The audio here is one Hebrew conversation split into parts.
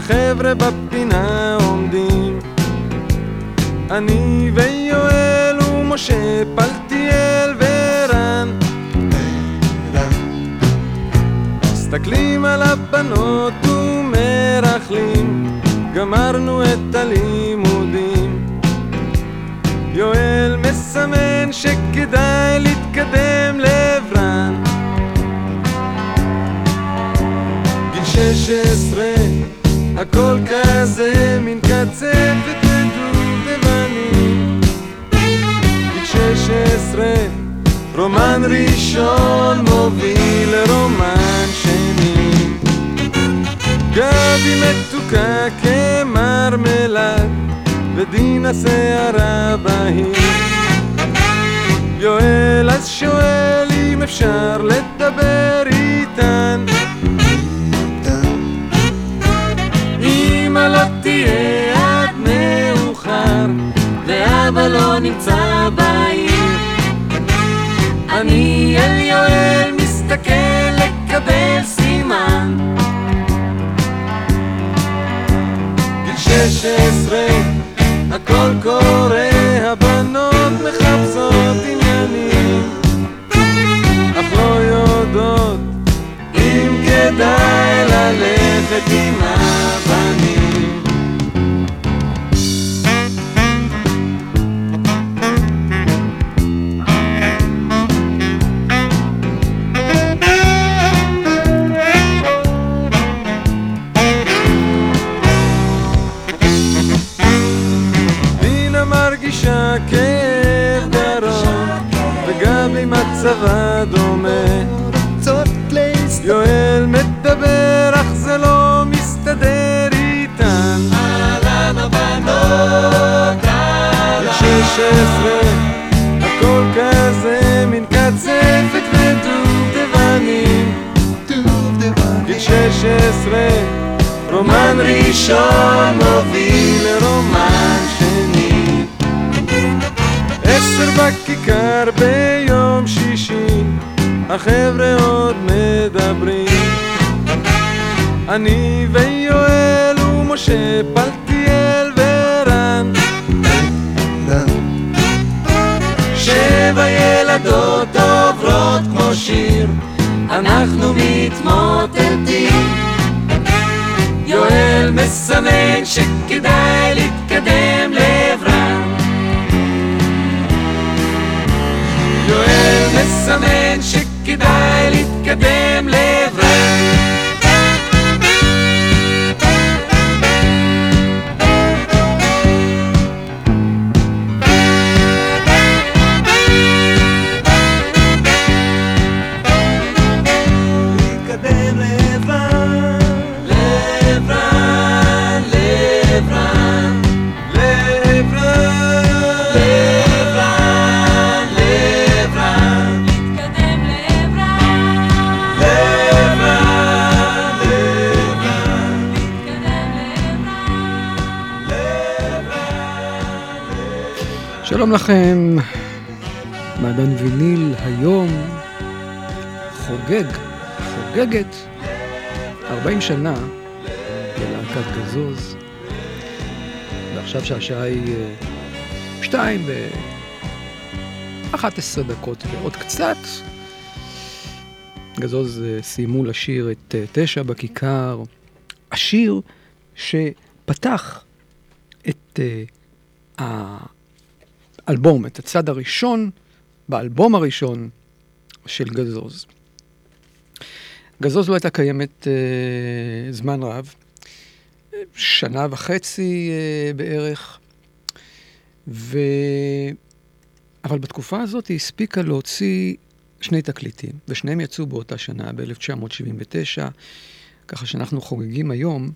החבר'ה בפינה עומדים. אני ויואל ומשה פלטיאל ורן. מסתכלים על הבנות ומרכלים, גמרנו את הלימודים. יואל מסמן שכדאי להתקדם לעברן. גיל שש עשרה, הכל כזה מין קצפת ודובדבנים. גיל שש עשרה, רומן ראשון מוביל לרומן שני. גבי מתוקה כמרמלד, ודינה שערה בהיר. יואל אז שואל אם אפשר לדבר איתן. לא נמצא בעיר. אני אל יואל מסתכל לקבל סימן. גיל שש עשרה, הכל קורה, הבנות מחפשות עניינים, אך לא יודעות אם כדאי ללכת עם ראשון מוביל לרומן שני. עשר בכיכר ביום שישי, החבר'ה עוד מדברים. אני ויואל ומשה פלטיאל ורן. שבע ילדות עוברות כמו שיר, אנחנו מתמוטטים. יואל מסמן שכדאי להתקדם לעברם. יואל מסמן שכדאי להתקדם לעברם. שלום לכם, מעדן ויניל היום חוגג, חוגגת 40 שנה ללהקת גזוז. ועכשיו שהשעה היא אה, שתיים ו-11 דקות ועוד קצת. גזוז אה, סיימו לשיר את אה, תשע בכיכר, השיר שפתח את אה, האלבום, את הצד הראשון באלבום הראשון של גזוז. גזוז לא הייתה קיימת אה, זמן רב, שנה וחצי אה, בערך, ו... אבל בתקופה הזאת היא הספיקה להוציא שני תקליטים, ושניהם יצאו באותה שנה, ב-1979, ככה שאנחנו חוגגים היום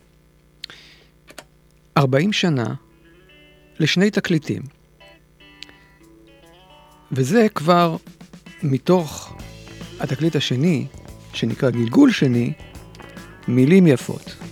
40 שנה לשני תקליטים. וזה כבר מתוך התקליט השני, שנקרא גלגול שני, מילים יפות.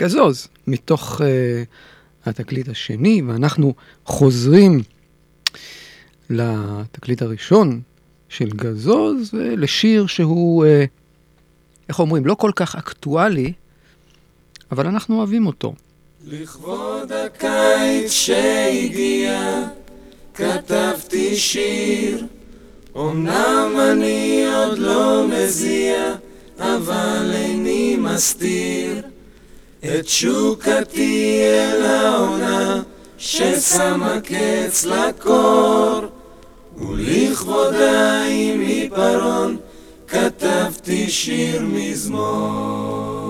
גזוז, מתוך אה, התקליט השני, ואנחנו חוזרים לתקליט הראשון של גזוז, לשיר שהוא, אה, איך אומרים, לא כל כך אקטואלי, אבל אנחנו אוהבים אותו. לכבוד הקיץ שהגיע, כתבתי שיר. אמנם אני עוד לא מזיע, אבל איני מסתיר את תשוקתי אל העונה, ששמה קץ לקור. ולכבודה עם עיפרון, כתבתי שיר מזמור.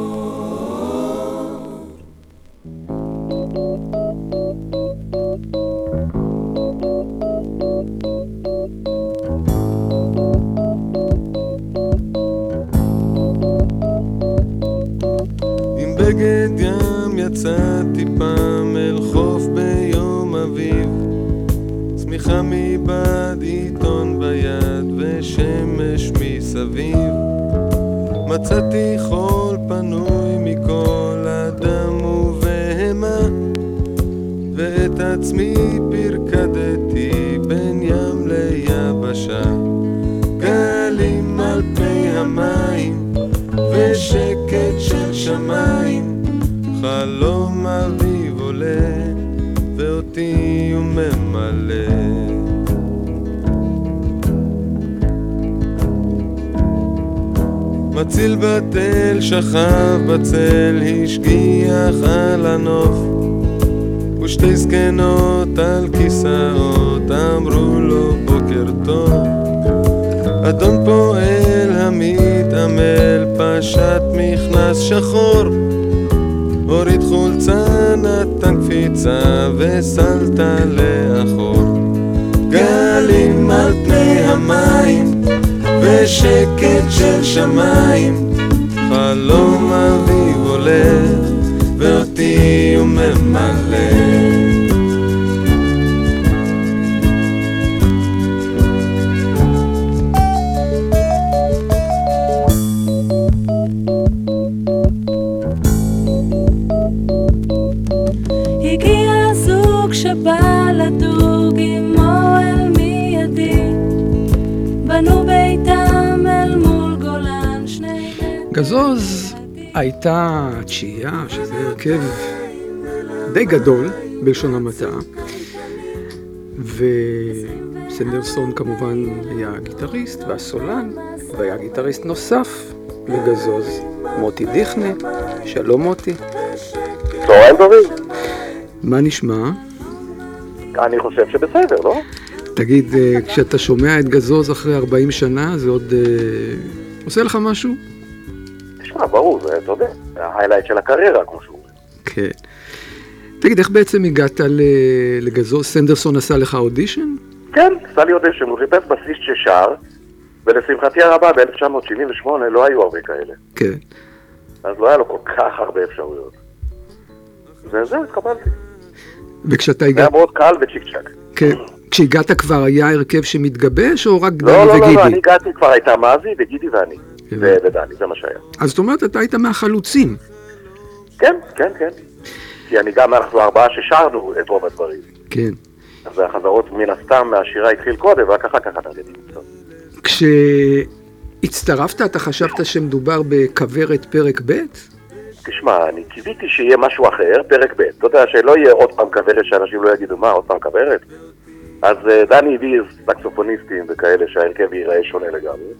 נגד ים יצאתי פעם אל חוף ביום אביב. צמיחה מבעד עיתון ביד ושמש מסביב. מצאתי חול פנוי מכל אדם ובהמה ואת עצמי פרקדתי בין ים ליבשה. גלים על פני המים ושקט של שמיים חלום אביב עולה ואותי הוא ממלא. מציל בתל שכב בצל השגיח על הנוף ושתי זקנות על כיסאות אמרו לו בוקר טוב. אדון פועל המתעמל פשט מכנס שחור הוריד חולצה נתן קפיצה וסלת לאחור. גלים על פני המים ושקט של שמיים. חלום אביב עולה ואותי הוא ממלא שני גזוז הייתה תשיעייה, שזה הרכב די גדול, בלשון המעטה, וסנדרסון כמובן היה הגיטריסט והסולן, והיה גיטריסט נוסף לגזוז, מוטי דיכנה, שלום מוטי, צהריים טובים. מה נשמע? אני חושב שבסדר, לא? תגיד, אה, כשאתה שומע את גזוז אחרי 40 שנה, זה עוד אה, עושה לך משהו? תשמע, ברור, זה, אתה יודע, זה ההיילייט של הקריירה, כמו שהוא אומר. כן. תגיד, איך בעצם הגעת ל- לגזוז? סנדרסון עשה לך אודישן? כן, עשה לי אודישן, הוא חיפש בסיסט ששר, ולשמחתי הרבה, ב-1978 לא היו הרבה כאלה. כן. אז לא היה לו כל כך הרבה אפשרויות. וזהו, התקבלתי. וכשאתה זה היה הגעת, מאוד קל וצ'יק צ'אק. כן. כשהגעת כבר היה הרכב שמתגבש, או רק דני לא, לא, לא, וגידי? לא, אני הגעתי, כבר הייתה מזי וגידי ואני. הבנתי. ודני, זה מה שהיה. אז זאת אומרת, אתה היית מהחלוצים. כן, כן, כן. כי אני גם, אנחנו ארבעה ששרנו את רוב הדברים. כן. אז החזרות מן הסתם מהשירה התחיל קודם, ורק אחר כך הנגדים קצת. כשהצטרפת, אתה חשבת שמדובר בכוורת פרק ב'? תשמע, אני קיוויתי שיהיה משהו אחר, פרק ב', אתה יודע, שלא יהיה עוד פעם כוורת שאנשים לא יגידו, מה, עוד פעם כוורת? אז אה, דני הביא סקסופוניסטים וכאלה שההרכב ייראה שונה לגמרי.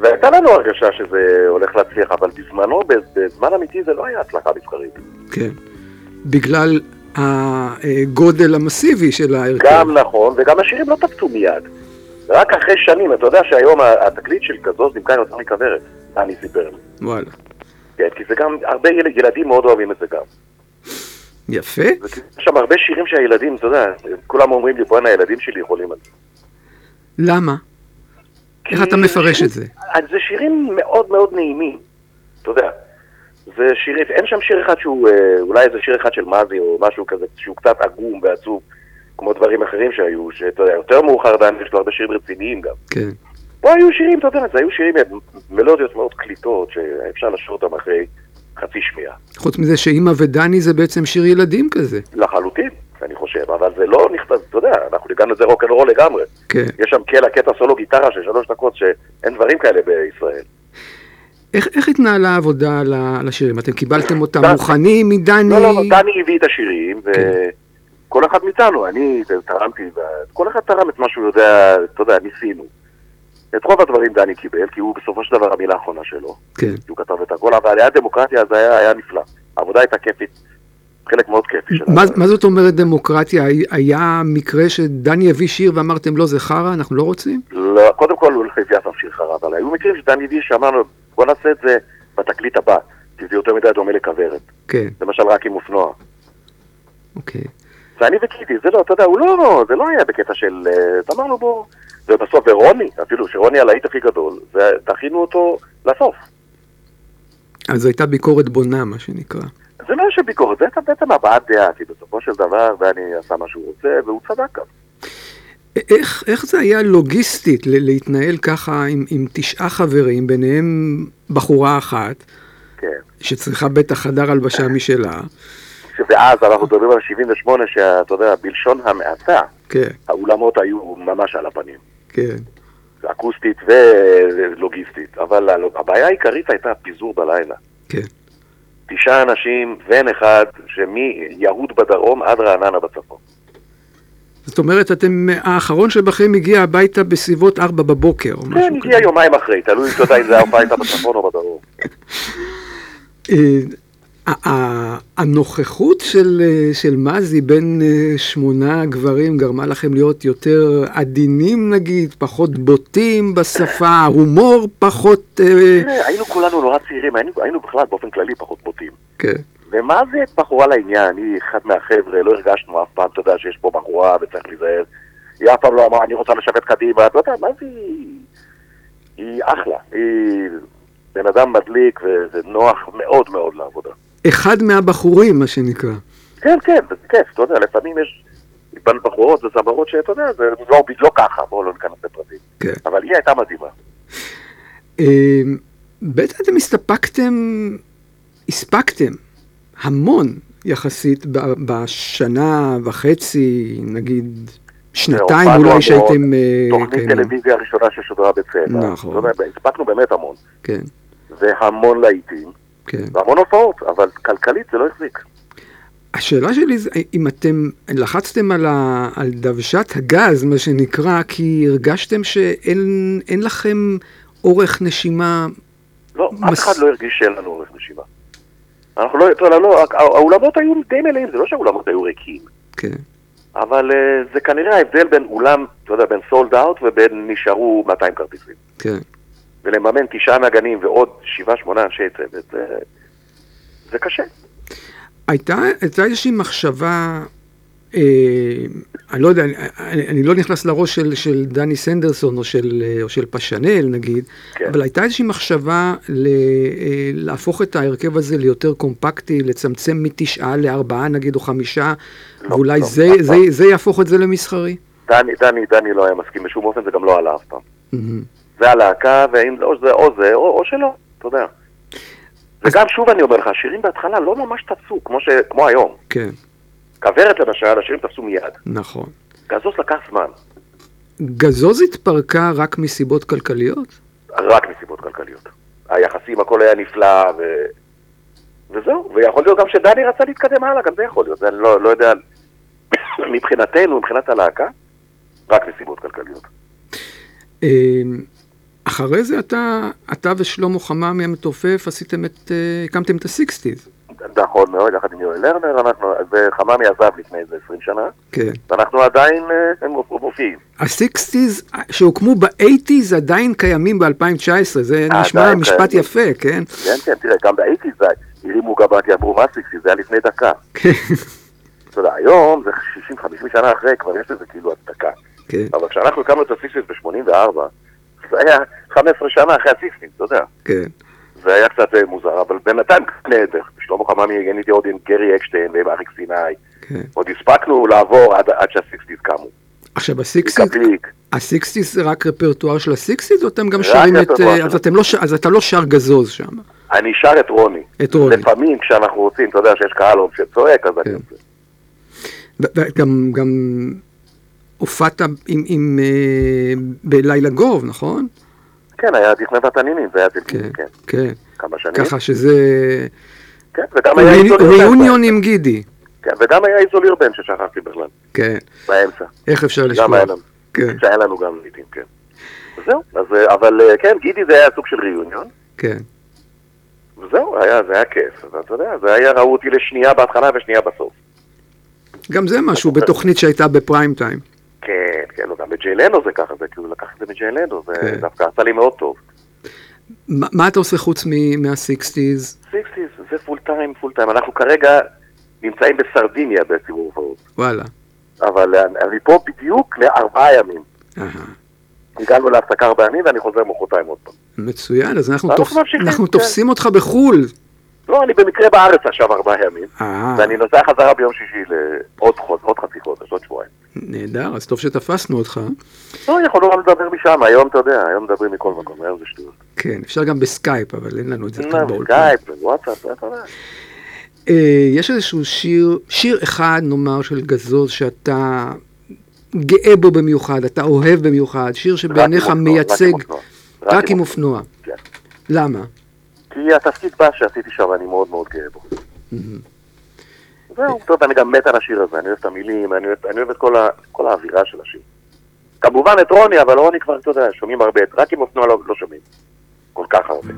והייתה לנו הרגשה שזה הולך להצליח, אבל בזמנו, בזמן אמיתי זה לא היה הצלחה מסחרית. כן. בגלל הגודל המסיבי של ההרכב. גם נכון, וגם השירים לא תפסו מיד. רק אחרי שנים, אתה יודע שהיום התקליט של גזוז נמכר יותר מכוורת, דני סיפר לי. וואלה. כן, כי זה גם, הרבה ילד, ילדים מאוד אוהבים את זה גם. יפה. יש שם הרבה שירים שהילדים, אתה יודע, כולם אומרים לי, בואנה, הילדים שלי יכולים על זה. למה? איך אתה מפרש את זה? אז זה שירים מאוד מאוד נעימים, אתה יודע. זה שירים, אין שם שיר אחד שהוא, אה, אולי איזה שיר אחד של מזי או משהו כזה, שהוא קצת עגום ועצוב, כמו דברים אחרים שהיו, שאתה יודע, יותר מאוחר דן, יש לו הרבה שירים רציניים גם. כן. פה היו שירים, אתה יודע, זה היו שירים מלודיות מאוד קליטות, שאפשר לשיר אותם אחרי חצי שמיעה. חוץ מזה שאימא ודני זה בעצם שיר ילדים כזה. לחלוטין, אני חושב, אבל זה לא נכתב, אתה יודע, אנחנו הגענו לזה רוקנרול לגמרי. כן. יש שם קלע, קטע סולו גיטרה של שלוש דקות, שאין דברים כאלה בישראל. איך, איך התנהלה העבודה על השירים? אתם קיבלתם אותם דני. מוכנים מדני? לא, לא, לא, דני הביא את השירים, כן. וכל אחד מאיתנו, אני תרמתי, כל אחד תרם את מה שהוא יודע, אתה יודע, ניסינו. את רוב הדברים דני קיבל, כי הוא בסופו של דבר המילה האחרונה שלו. כן. הוא כתב את הכל, אבל היה דמוקרטיה, אז היה, היה נפלא. העבודה הייתה כיפית, חלק מאוד כיפי של מה. מה זאת אומרת דמוקרטיה? הי- היה מקרה שדני הביא שיר ואמרתם לא, זה חרא, אנחנו לא רוצים? לא, קודם כל הוא הביא אף פעם שיר חרא, אבל היו מקרים שדני הביא שאמרנו, בוא נעשה את זה בתקליט הבא, כי זה יותר מדי דומה לכוורת. כן, למשל רק עם אופנוע. אוקיי. ואני וקיטי, זה לא, אתה יודע, הוא לא, זה לא היה בקטע של, אה, אמרנו בוא, ובסוף, ורוני, אפילו שרוני הלהיט הכי גדול, ודחינו אותו לסוף. אז זו הייתה ביקורת בונה, מה שנקרא. זה לא של ביקורת, זה בעצם הבעת דעה, כי בסופו של דבר דני עשה מה שהוא רוצה, והוא צדק גם. איך, איך זה היה לוגיסטית להתנהל ככה עם, עם תשעה חברים, ביניהם בחורה אחת, כן. שצריכה בטח חדר הלבשה משלה, ואז אנחנו מדברים על 78, שאתה יודע, בלשון המעטה, כן, האולמות היו ממש על הפנים. כן, אקוסטית ולוגיסטית, אבל הבעיה העיקרית הייתה פיזור בלילה. כן. תשעה אנשים, ון אחד, שמיהוד בדרום עד רעננה בצפון. זאת אומרת, אתם, האחרון שבכם הגיע הביתה בסביבות ארבע בבוקר, או כן, משהו הגיע כזה. יומיים אחרי, תלוי, אם זה ההופעה הייתה בצפון או בדרום. הנוכחות של, של מזי בין אה, שמונה גברים גרמה לכם להיות יותר עדינים נגיד, פחות בוטים בשפה, הומור פחות... אה, תראה, היינו כולנו נורא צעירים, היינו, היינו בכלל באופן כללי פחות בוטים. כן, ומה זה בחורה לעניין? היא אחת מהחבר'ה, לא הרגשנו אף פעם, אתה יודע, שיש פה בחורה וצריך להיזהר. היא אף פעם לא אמרה, אני רוצה לשבת קדימה, אתה יודע, מה זה... היא- אחלה, היא בן אדם מדליק וזה נוח מאוד מאוד לעבודה. אחד מהבחורים, מה שנקרא. כן, כן, זה כיף, אתה יודע, לפעמים יש בחורות וזמרות שאתה יודע, זה לא, לא ככה, בואו לא ניכנס לפרטים. כן. אבל היא הייתה מדהימה. אה, בעצם אתם הסתפקתם, הספקתם המון יחסית בשנה וחצי, נגיד שנתיים אולי שהייתם אה, תוכנית קיימים. טלוויזיה הראשונה ששודרה בצבע. נכון. אתה יודע, הספקנו באמת המון. כן, והמון להיטים, כן. והמון הופעות, אבל כלכלית זה לא החזיק. השאלה שלי זה אם אתם לחצתם על, ה, על דוושת הגז, מה שנקרא, כי הרגשתם שאין אין לכם אורך נשימה. לא, מס- אף אחד לא הרגיש שאין לנו אורך נשימה. אנחנו לא, יודע, לא, הא- האולמות היו די מלאים, זה לא שהאולמות היו ריקים. כן, אבל אה, זה כנראה ההבדל בין אולם, אתה יודע, בין סולד אאוט ובין נשארו 200 כרטיסים. כן. ולממן תשעה נגנים ועוד שבעה, שמונה אנשי צוות, זה, זה קשה. הייתה, הייתה איזושהי מחשבה, אה, אני לא יודע, אני, אני, לא נכנס לראש של, של דני סנדרסון או של, אה, או של פשנל נגיד, כן. אבל הייתה איזושהי מחשבה ל, אה, להפוך את ההרכב הזה ליותר קומפקטי, לצמצם מתשעה לארבעה נגיד או חמישה, לא, ואולי לא, זה, אף זה, פעם. זה יהפוך את זה למסחרי. דני, דני, דני לא היה מסכים בשום אופן, זה גם לא עלה אף פעם. מהמם. זה הלהקה, ואם או זה או זה, או, או שלא, אתה יודע. וגם שוב אני אומר לך, השירים בהתחלה לא ממש תפסו, כמו, ש... כמו היום. כן, כוורת למשל, השירים תפסו מיד. נכון. גזוז לקח זמן, גזוז התפרקה רק מסיבות כלכליות? רק מסיבות כלכליות. היחסים, הכל היה נפלא, ו... וזהו. ויכול להיות גם שדני רצה להתקדם הלאה, גם זה יכול להיות. אני לא, לא יודע, מבחינתנו, מבחינת הלהקה, רק מסיבות כלכליות. אחרי זה אתה, אתה ושלמה חממי המתופף עשיתם את, אה, הקמתם את הסיקסטיז. נכון מאוד, יחד עם יואל לרנר, אנחנו, וחממי עזב לפני איזה 20 שנה, כן. ואנחנו עדיין אה, הם מופיעים. הסיקסטיז שהוקמו באייטיז עדיין קיימים ב-2019, זה נשמע משפט קיימים. יפה, כן? כן, כן, תראה, גם באייטיז הרימו כי אמרו מה סיקסטיז, זה היה לפני דקה. כן, אתה יודע, היום זה 60-50 שנה אחרי, כבר יש לזה כאילו הצדקה. כן, אבל כשאנחנו הקמנו את הסיקסטיז ב-84, זה היה 15 שנה אחרי הסיקסטיז, אתה יודע. כן. זה היה קצת אה, מוזר, אבל בינתיים נהדר. שלמה חממי ניגן איתי עוד עם גרי אקשטיין ועם אריק סיני. כן. עוד הספקנו לעבור עד, עד שהסיקסטיז קמו. עכשיו הסיקסטיז, קפליק. הסיקסטיז זה רק רפרטואר של הסיקסטיז, או אתם גם שרים את... אה, אז אתם לא ש- אז אתה לא שר גזוז שם. אני שר את רוני. את רוני. לפעמים כשאנחנו רוצים, אתה יודע שיש קהל שצועק, אז כן. אני וגם גם הופעת עם, עם, אה, בלילה גוב, נכון? כן, היה דכנה והתנינים, זה היה כן, דלקים, כן. כן. כמה שנים. ככה שזה... כן, וגם היה איזול ירבן. ריאוניון עם גידי. כן, וגם היה איזול ירבן ששכחתי בכלל, כן. באמצע. איך אפשר לשכוח? גם היה לנו. כן, שהיה לנו גם לעיתים, כן. וזהו, אז, אה, אבל אה, כן, גידי זה היה סוג של ריאיוניון, כן. וזהו, היה, זה היה כיף, אבל אתה יודע, זה היה, ראו אותי לשנייה בהתחלה ושנייה בסוף. גם זה משהו בתוכנית שהייתה בפריים טיים. כן, כן, גם בג'יי לנו זה ככה, זה כאילו לקח את זה מג'יי לנו, זה כן. דווקא עשה לי מאוד טוב. מה מה אתה עושה חוץ מ- מהסיקסטיז? סיקסטיז זה full time, full time, אנחנו כרגע נמצאים בסרדיניה בסיבוב הופעות, וואלה. אבל אני- פה בדיוק לארבעה ימים. הגענו להפסקה ארבע ימים ואני חוזר מחרתיים עוד פעם. מצוין, אז אנחנו, תופ... אנחנו כן. תופסים אותך בחו"ל. לא, אני במקרה בארץ עכשיו ארבעה ימים, ואני נוסע חזרה ביום שישי לעוד חודש, עוד חצי שבועיים. נהדר, אז טוב שתפסנו אותך. לא, יכולנו גם לדבר משם, היום אתה יודע, היום מדברים מכל מקום, היום זה שטויות. כן, אפשר גם בסקייפ, אבל אין לנו את זה כאן באולפן. סקייפ, וואטסאפ, אתה יודע. אה, יש איזשהו שיר, שיר אחד נאמר של גזוז שאתה גאה בו במיוחד, אתה אוהב במיוחד, שיר שבעיניך מייצג רק עם אופנוע. למה? כי התפקיד בא שעשיתי שם, אני מאוד מאוד גאה בו. זהו, טוב, אני גם מת על השיר הזה, אני אוהב את המילים, אני אוהב, אני אוהב את כל, ה, כל האווירה של השיר. כמובן את רוני, אבל רוני כבר, אתה יודע, שומעים הרבה, רק עם אופנוע לא, לא שומעים. כל כך הרבה.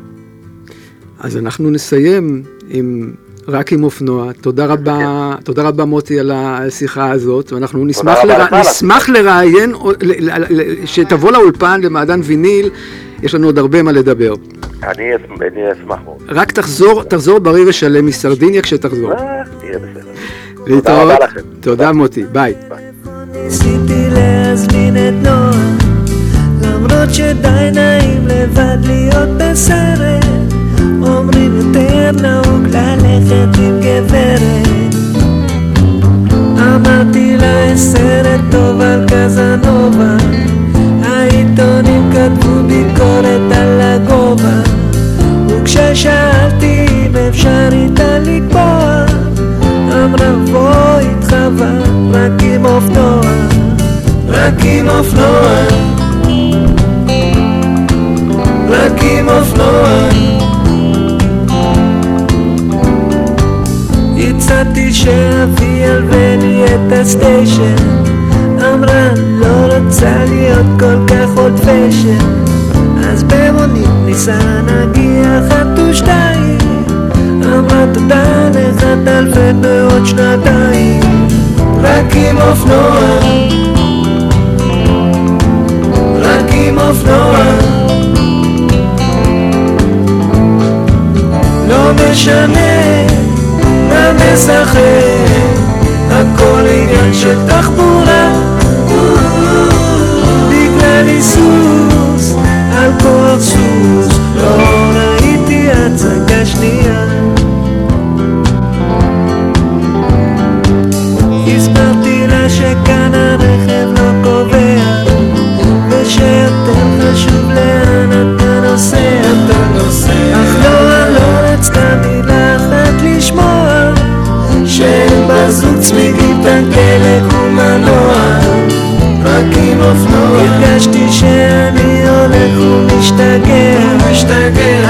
אז אנחנו נסיים עם רק עם אופנוע. תודה רבה, תודה רבה מוטי על השיחה הזאת, ואנחנו נשמח, על נשמח לראיין, שתבוא לאולפן למעדן ויניל, יש לנו עוד הרבה מה לדבר. אני, אני אשמח מאוד. רק תחזור, תחזור בריא ושלם מסרדיניה כשתחזור. תהיה בסדר. להתראות. רבה לכם. תודה מוטי, ביי. ניסיתי להזמין את נועה למרות שדי נעים לבד להיות בסרט אומרים יותר נהוג ללכת עם גברת אמרתי לה סרט טוב על קזנובה העיתונים כתבו ביקורת על הגובה וכששאלתי אם אפשר איתה לקבוע אמרה בוא איתך רק עם אופנוע רק עם אופנוע רק עם אופנוע הצעתי שאביא אלבני את הסטיישן אמרה לא רוצה להיות כל כך עוד פשן. אז במונית ניסה נגיע אחת ושתיים תודה לך תלפת בעוד שנתיים רק עם אופנוע. רק עם אופנוע. לא משנה מה משחק הכל עניין של תחבורה. בגלל היסוס על כוח סוס לא ראיתי הצגה שנייה חשוב לאן אתה נוסע אך לא, לא רצתה מילה אחת לשמוע שאין בזוג צמיגים דלק ומנוע. רק עם אופנוע. הרגשתי שאני הולך ומשתגע.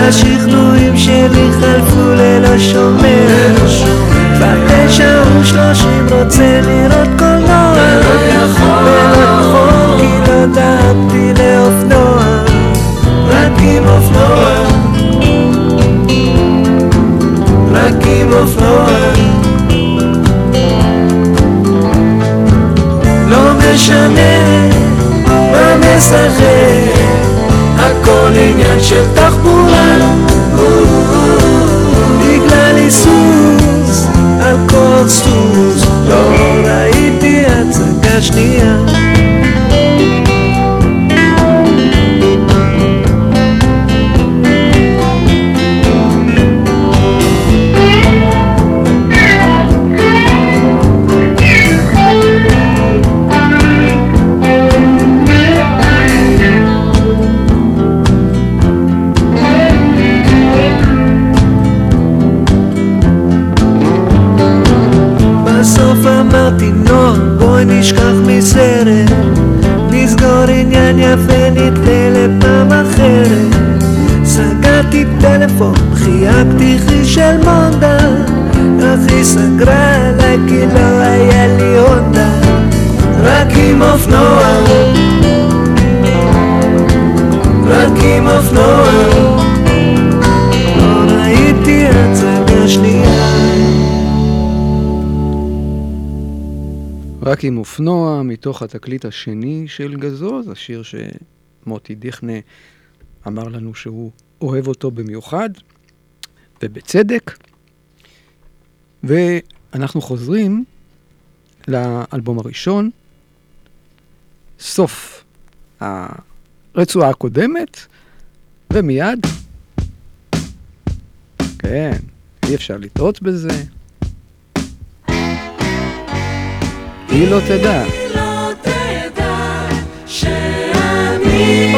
השכנועים שלי חלפו ללא שומר. בתשע ושלושים רוצה לראות קולנוע. ולא לא לאופנוע רק עם אופנוע. רק עם אופנוע. לא משנה מה משחק הכל עניין של תחבורה מתוך התקליט השני של גזוז, השיר שמוטי דיכנה אמר לנו שהוא אוהב אותו במיוחד, ובצדק. ואנחנו חוזרים לאלבום הראשון, סוף הרצועה הקודמת, ומיד, כן, אי אפשר לטעות בזה. היא לא תדע. לא תדע שאני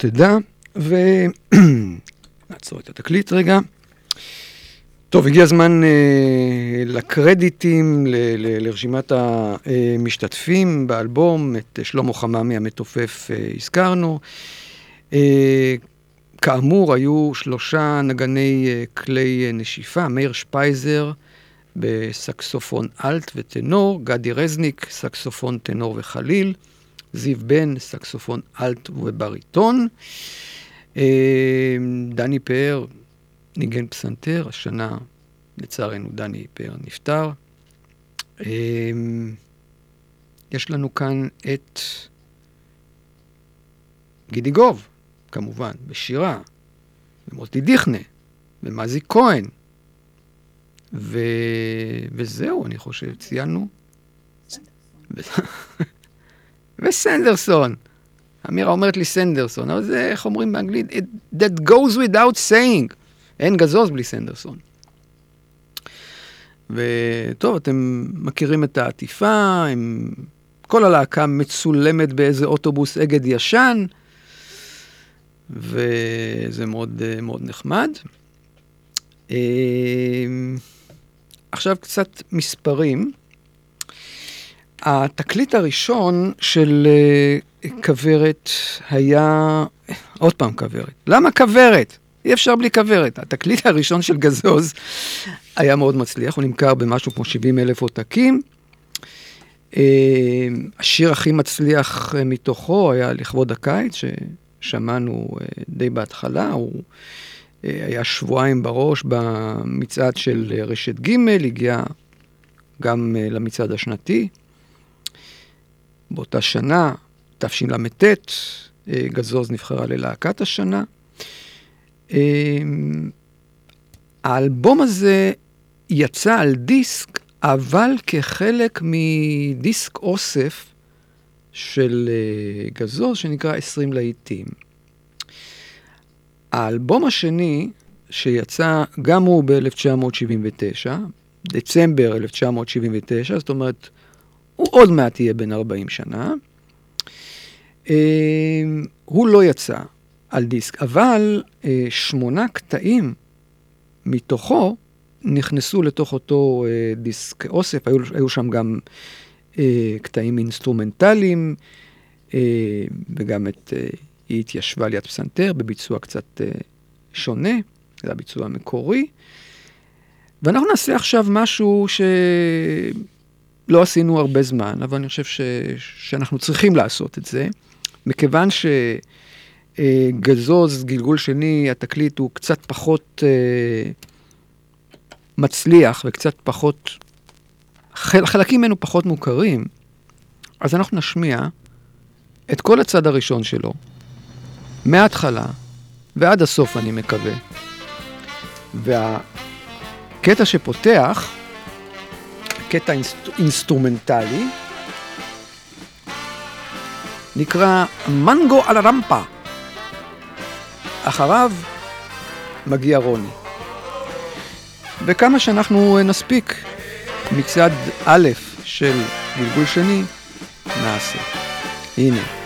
תדע, ו... נעצור את התקליט רגע. טוב, הגיע הזמן אה, לקרדיטים, ל- ל- לרשימת המשתתפים באלבום, את שלמה חממי המתופף אה, הזכרנו. אה, כאמור, היו שלושה נגני אה, כלי אה, נשיפה, מאיר שפייזר בסקסופון אלט וטנור, גדי רזניק, סקסופון טנור וחליל, זיו בן, סקסופון אלט ובריטון. אה, דני פאר ניגן פסנתר, השנה לצערנו דני פאר נפטר. אה, יש לנו כאן את גידי גוב, כמובן, בשירה, ומוטי דיכנה, ומזי כהן. ו... וזהו, אני חושב, ציינו. וסנדרסון. אמירה אומרת לי סנדרסון, אבל זה, איך אומרים באנגלית? It, that goes without saying. אין גזוז בלי סנדרסון. וטוב, אתם מכירים את העטיפה, הם... כל הלהקה מצולמת באיזה אוטובוס אגד ישן, וזה מאוד, מאוד נחמד. אה, עכשיו קצת מספרים. התקליט הראשון של אה, כוורת היה, עוד פעם כוורת. למה כוורת? אי אפשר בלי כוורת. התקליט הראשון של גזוז היה מאוד מצליח, הוא נמכר במשהו כמו 70 אלף עותקים. אה, השיר הכי מצליח מתוכו היה לכבוד הקיץ, ששמענו אה, די בהתחלה, הוא היה שבועיים בראש במצעד של רשת ג', הגיע גם למצעד השנתי. באותה שנה, תשל"ט, אה, גזוז נבחרה ללהקת השנה. אה, האלבום הזה יצא על דיסק, אבל כחלק מדיסק אוסף של אה, גזוז שנקרא 20 להיטים. האלבום השני, שיצא גם הוא ב-1979, דצמבר 1979, זאת אומרת, הוא עוד מעט יהיה בן 40 שנה. אה, הוא לא יצא על דיסק, אבל אה, שמונה קטעים מתוכו נכנסו לתוך אותו אה, דיסק אוסף, היו, היו שם גם קטעים אינסטרומנטליים, וגם את, היא התיישבה ליד פסנתר בביצוע קצת שונה, זה הביצוע המקורי. ואנחנו נעשה עכשיו משהו ש... לא עשינו הרבה זמן, אבל אני חושב ש, שאנחנו צריכים לעשות את זה, מכיוון שגזוז, גלגול שני, התקליט הוא קצת פחות אה, מצליח וקצת פחות, חל, חלקים ממנו פחות מוכרים, אז אנחנו נשמיע את כל הצד הראשון שלו, מההתחלה ועד הסוף, אני מקווה. והקטע שפותח, קטע אינסטרומנטלי, נקרא מנגו על הרמפה. אחריו מגיע רוני. וכמה שאנחנו נספיק מצד א' של גלגול שני, נעשה. הנה.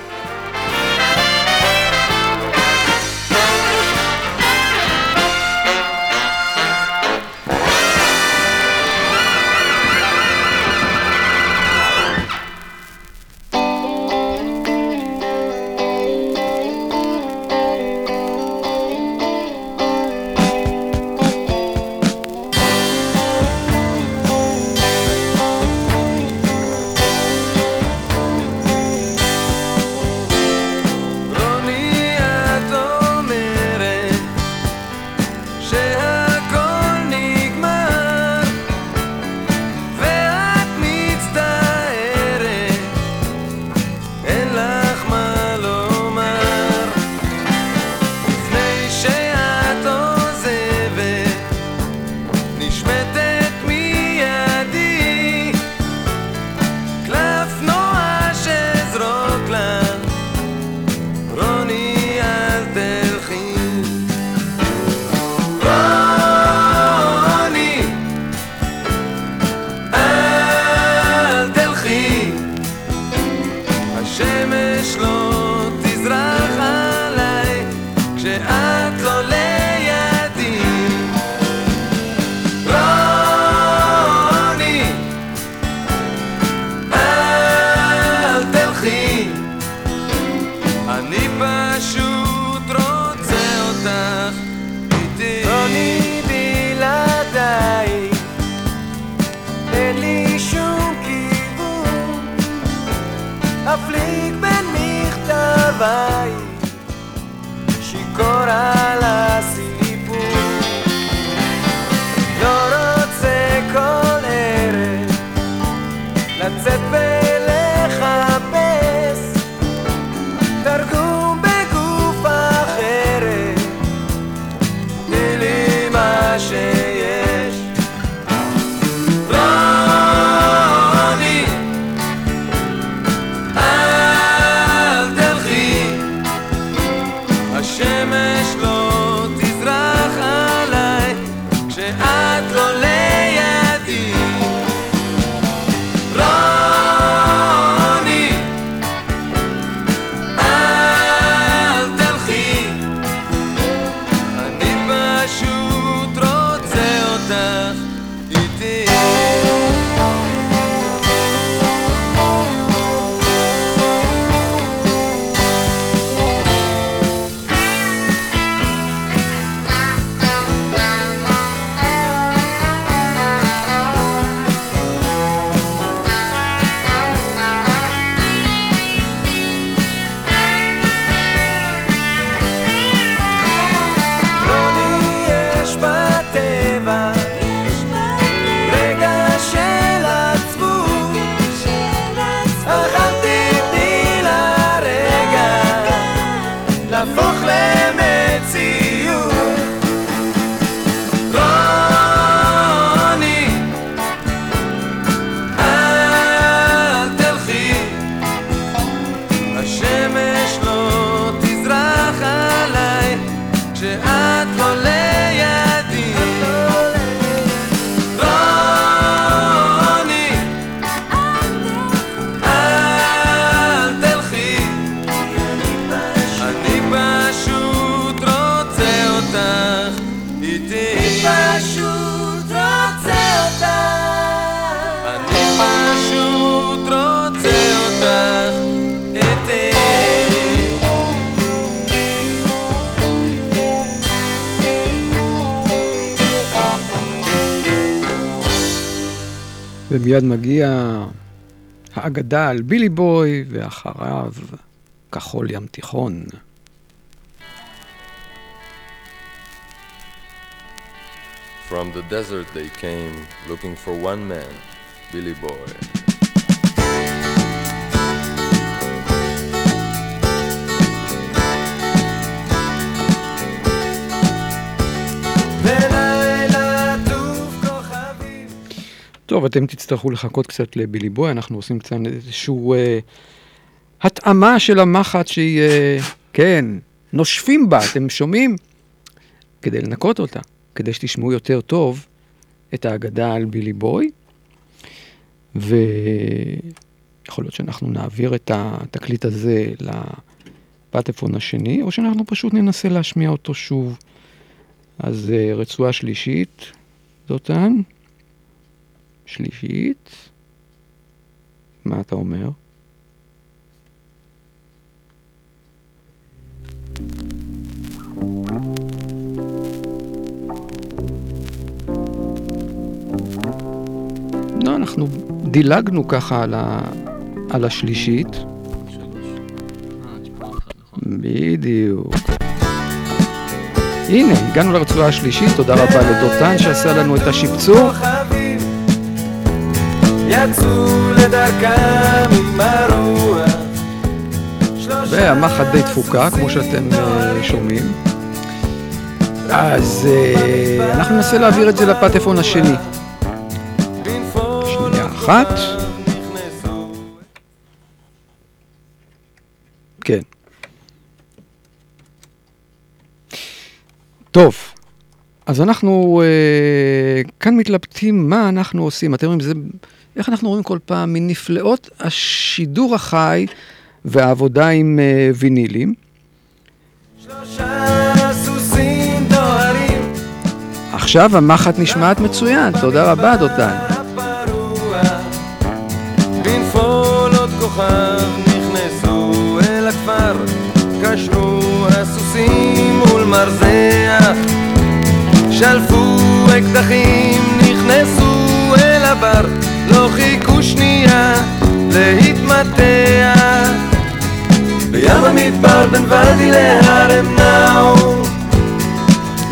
ומיד מגיע האגדה על בילי בוי, ואחריו כחול ים תיכון. From the desert they came, looking for one man, Billy Boy. טוב, אתם תצטרכו לחכות קצת לבילי בוי, אנחנו עושים קצת איזושהי אה, התאמה של המחט שהיא, אה, כן, נושפים בה, אתם שומעים? כדי לנקות אותה, כדי שתשמעו יותר טוב את ההגדה על בילי בוי. ויכול להיות שאנחנו נעביר את התקליט הזה לפטפון השני, או שאנחנו פשוט ננסה להשמיע אותו שוב. אז אה, רצועה שלישית, דותן. שלישית. מה אתה אומר? לא, אנחנו דילגנו ככה על, ה... על השלישית. בדיוק. הנה, הגענו לרצועה השלישית, תודה רבה לדותן שעשה לנו את השיפצור. יצאו לדרכם עם הרוח. והמחט די תפוקה, כמו שאתם אה, שומעים. אז אה, אנחנו ננסה להעביר את זה לפטפון השני. שנייה אחת. כן. טוב, אז אנחנו אה, כאן מתלבטים מה אנחנו עושים. אתם רואים, זה, איך אנחנו רואים כל פעם מנפלאות השידור החי והעבודה עם אה, וינילים. עכשיו המחט נשמעת מצוין, תודה רבה דותן. קשרו הסוסים מול מרזח שלפו אקדחים נכנסו אל הבר לא חיכו שנייה להתמתח. בים המדבר בין ואדי להר הם נעו.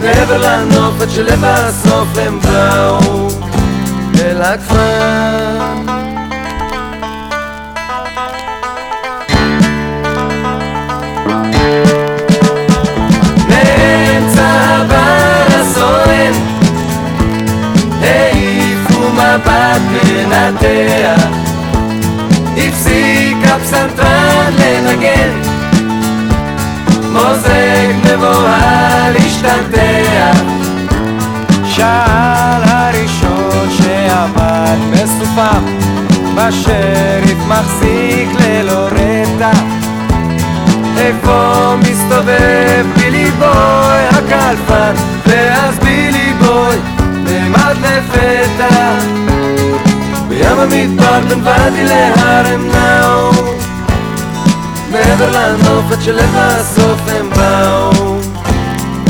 מעבר לנוף עד שלבסוף הם באו. אל הכפר מנתח הפסיק הפסנתרן לנגן. מוזג מבוהל השתלטח שאל הראשון שעמד מסופם בשריף מחזיק ללא רתע איפה מסתובב בילי בוי הקלפן ואז בילי בוי נעמד לפתע בים המדבר בין ואדי להר הם נעו מעבר לנוף עד שלבסוף הם באו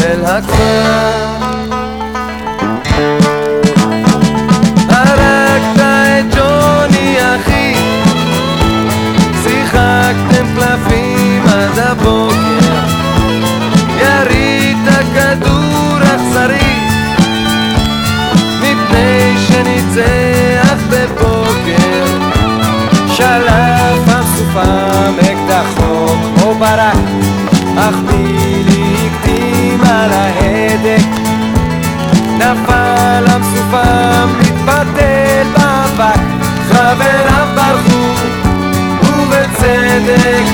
אל הכפר הרגת את ג'וני אחי שיחקתם קלפים עד הבוקר ירית כדור אכזרי מפני שניצח בבוקר שלף המסופם אקדחו כמו ברק אך בילי הקדים על ההדק נפל המסופם מתבטל באבק חבריו ברחו ובצדק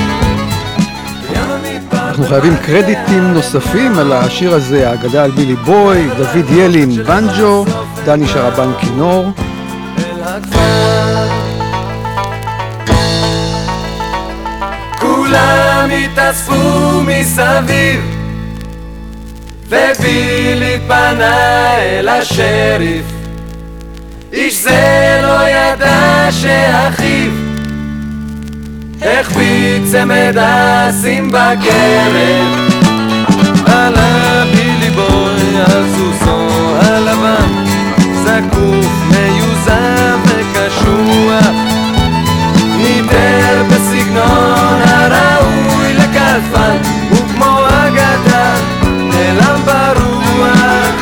אנחנו חייבים קרדיטים נוספים על השיר הזה, האגדה על בילי בוי, דוד ילין בנג'ו, דני שרבן כינור. הכפר כולם התאספו מסביב ובילי פנה אל השריף. איש זה לא ידע שאחיו החביא צמד אסים בכרם עלה בילי בוי על סוסו הלבן זקוף מיוזם הראוי לכלפן וכמו אגדה נעלם ברוח.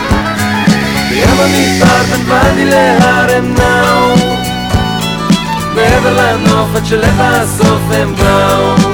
בים המדבר בין ואדי להר הם נעו מעבר לנוף עד שלבסוף הם באו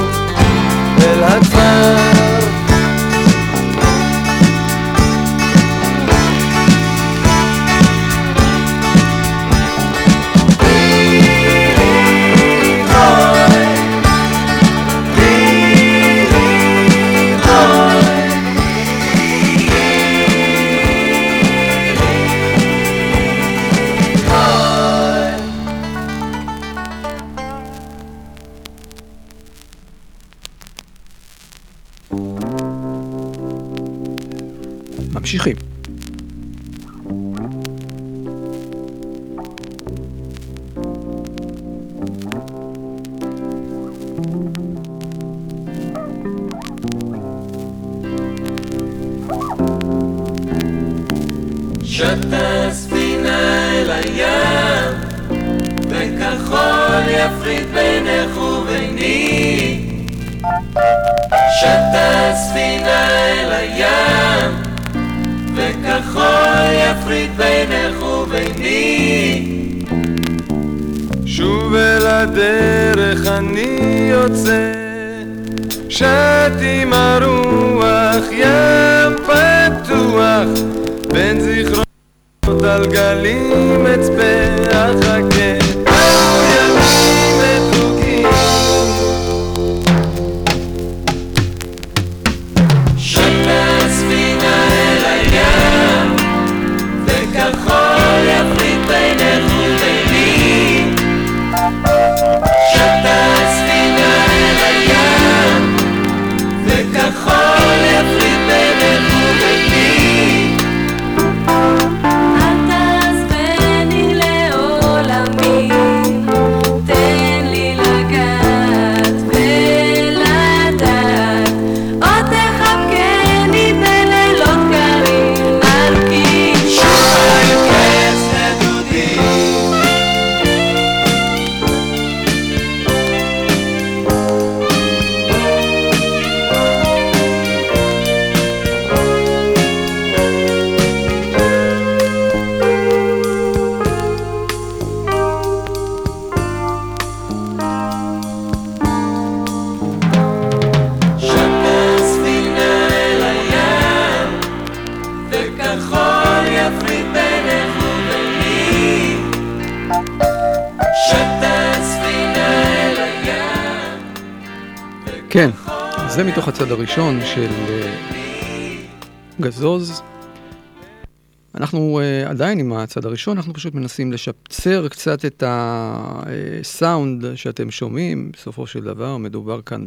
של אה, גזוז. אנחנו uh, עדיין עם הצד הראשון, אנחנו פשוט מנסים לשפצר קצת את הסאונד שאתם שומעים. בסופו של דבר מדובר כאן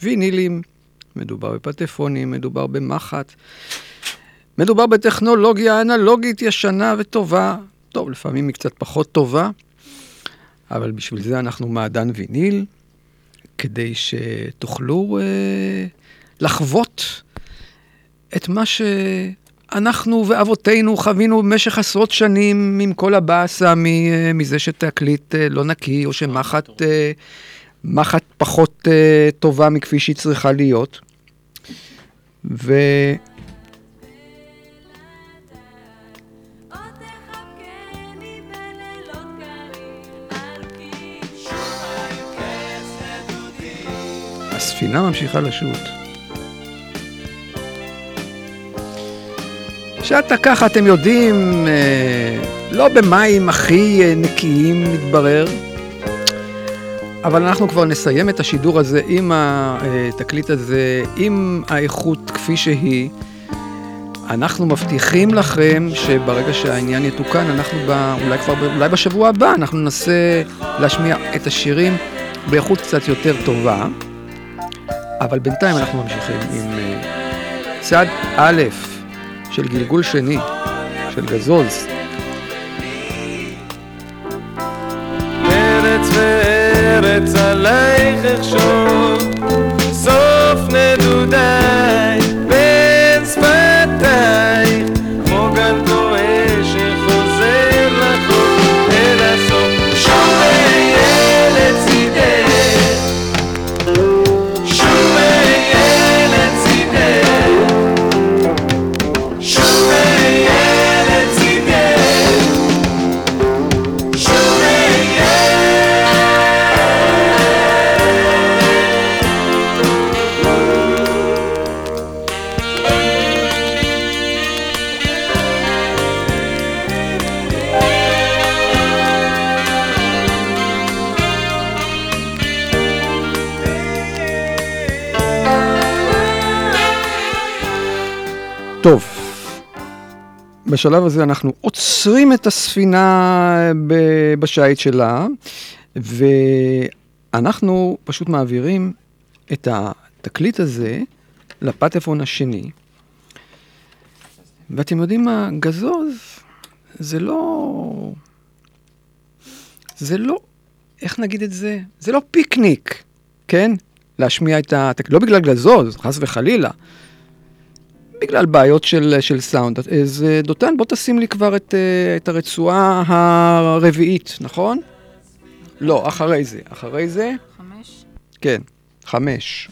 בווינילים, מדובר בפטפונים, מדובר במחט, מדובר בטכנולוגיה אנלוגית ישנה וטובה. טוב, לפעמים היא קצת פחות טובה, אבל בשביל זה אנחנו מעדן ויניל, כדי שתוכלו אה, לחוות את מה שאנחנו ואבותינו חווינו במשך עשרות שנים עם כל הבאסה אה, מזה שתקליט אה, לא נקי, או שמחט אה, מחט פחות טובה מכפי שהיא צריכה להיות. ו... הספינה ממשיכה לשוט. שאתה ככה, אתם יודעים, אה, לא במים הכי אה, נקיים מתברר, אבל אנחנו כבר נסיים את השידור הזה עם התקליט הזה, עם האיכות כפי שהיא. אנחנו מבטיחים לכם שברגע שהעניין יתוקן, אנחנו ב, אולי כבר, אולי בשבוע הבא, אנחנו ננסה להשמיע את השירים באיכות קצת יותר טובה. אבל בינתיים אנחנו ממשיכים עם אה, צד א' של גלגול שני, של גזוז. ארץ עלייך אחשוב סוף נדודיי בשלב הזה אנחנו עוצרים את הספינה ב- בשיט שלה, ואנחנו פשוט מעבירים את התקליט הזה לפטפון השני. ואתם יודעים מה, גזוז זה לא... זה לא, איך נגיד את זה? זה לא פיקניק, כן? להשמיע את התקליט, לא בגלל גזוז, חס וחלילה. בגלל בעיות של, של סאונד. אז אה, דותן, בוא תשים לי כבר את, אה, את הרצועה הרביעית, נכון? לא, אחרי זה. אחרי זה? חמש? כן, חמש.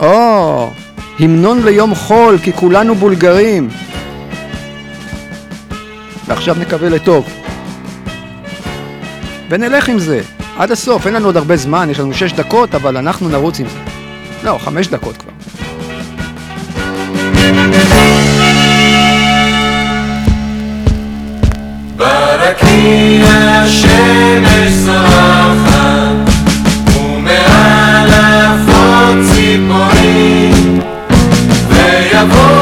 או, המנון ליום חול, כי כולנו בולגרים. ועכשיו נקווה לטוב. ונלך עם זה, עד הסוף, אין לנו עוד הרבה זמן, יש לנו שש דקות, אבל אנחנו נרוץ עם זה. לא, חמש דקות כבר. ברקיע השמש זורחת ומעל עפות ציפורים ויבוא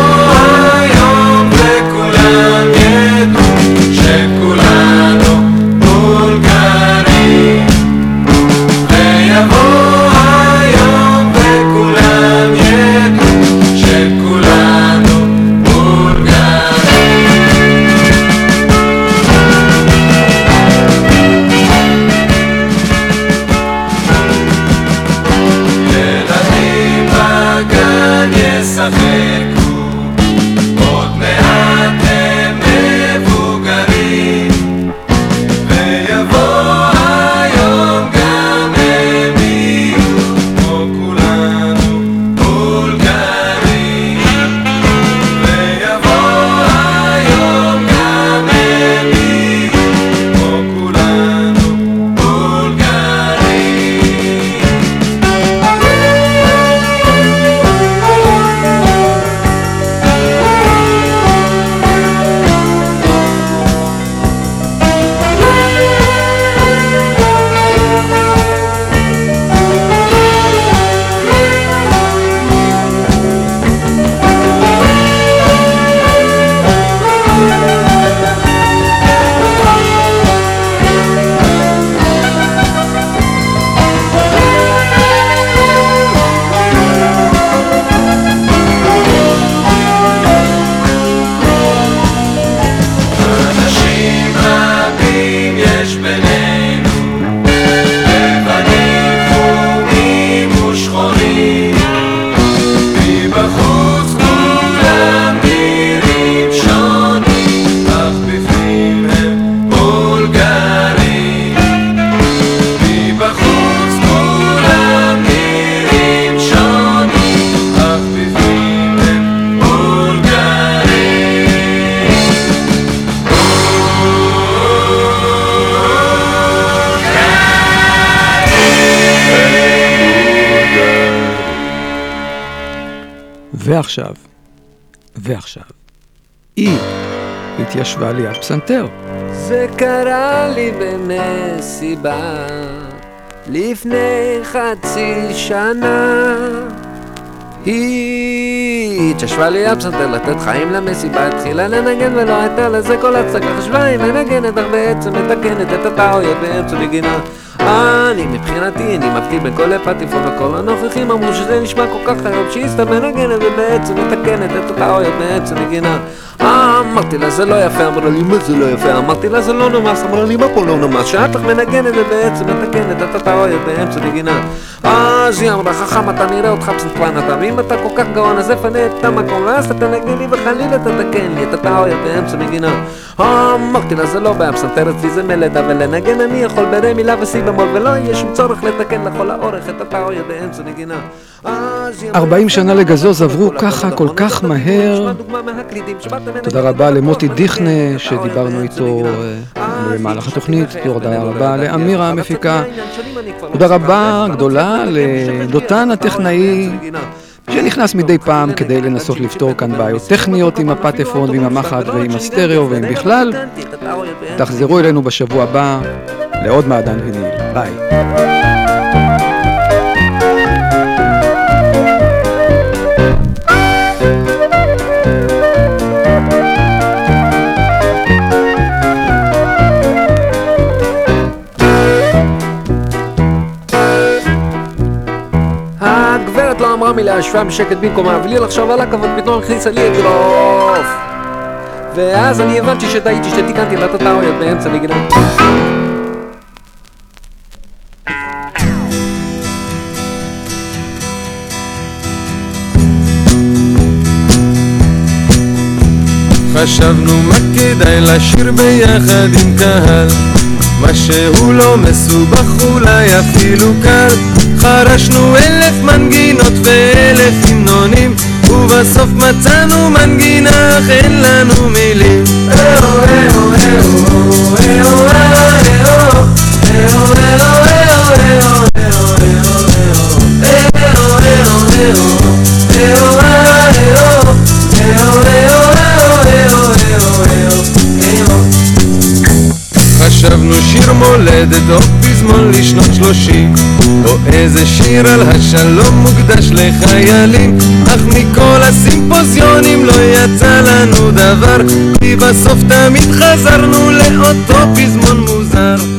ועכשיו, ועכשיו, היא התיישבה ליד פסנתר. זה קרה לי במסיבה לפני חצי שנה. היא התיישבה לי הפסנתר לתת חיים למסיבה, התחילה לנגן ולא הייתה לזה כל הצגה. חשבה היא מנגנת אך בעצם מתקנת את הטעויות באמצע בגינה. אני מבחינתי, אני מבדיל בין כל הפטיפון וכל הנוכחים אמרו שזה נשמע כל כך חייב שהיא סתם מנגנת ובעצם מתקנת את אותה אויות בעצם נגינה אמרתי לה זה לא יפה, אמרה לי מה זה לא יפה? אמרתי לה זה לא נמס, אמרה לי מה פה לא נמס? שאת לך מנגנת ובעצם מתקנת את אותה אויות באמצע נגינה אז היא אמרה חכם אתה נראה אותך פסנתרן אתה ואם אתה כל כך גאון אז אפנה את המקום ואז אתה תנגן לי וחלילה תתקן לי את הטאויות באמצע נגינה אמרתי לה זה לא בעיה פסנתר אצלי זה מלדה ולנגן אני יכול ברי מילה וסי במול ולא יהיה שום צורך לתקן לכל האורך את הטאויות באמצע נגינה אז היא אמרה, 40 שנה לגזוז עברו ככה כל כך מהר. תודה רבה למוטי דיכנה שדיברנו איתו אה, במהלך התוכנית, תודה רבה לאמירה המפיקה, תודה רבה גדולה לדותן הטכנאי שנכנס מדי פעם כדי לנסות לפתור כאן בעיות טכניות עם הפטפון ועם המחט ועם הסטריאו ועם בכלל. תחזרו אלינו בשבוע הבא לעוד מעדן וניל. ביי. מילה, ישבה בשקט במקומה, וליל עכשיו על הכבוד פתאום הכניסה לי אגרוף. ואז אני הבנתי שטעיתי שתיקנתי לה את הטעויות באמצע נגינה. חשבנו מה כדאי לשיר ביחד עם קהל מה שהוא לא מסובך אולי אפילו קל חרשנו אלף מנגינות ואלף המנונים ובסוף מצאנו מנגינה אך אין לנו מילים. חשבנו שיר מולדת או פזמון לשנות שלושים. או איזה שיר על השלום מוקדש לחיילים. אך מכל הסימפוזיונים לא יצא לנו דבר. כי בסוף תמיד חזרנו לאותו פזמון מוזיקה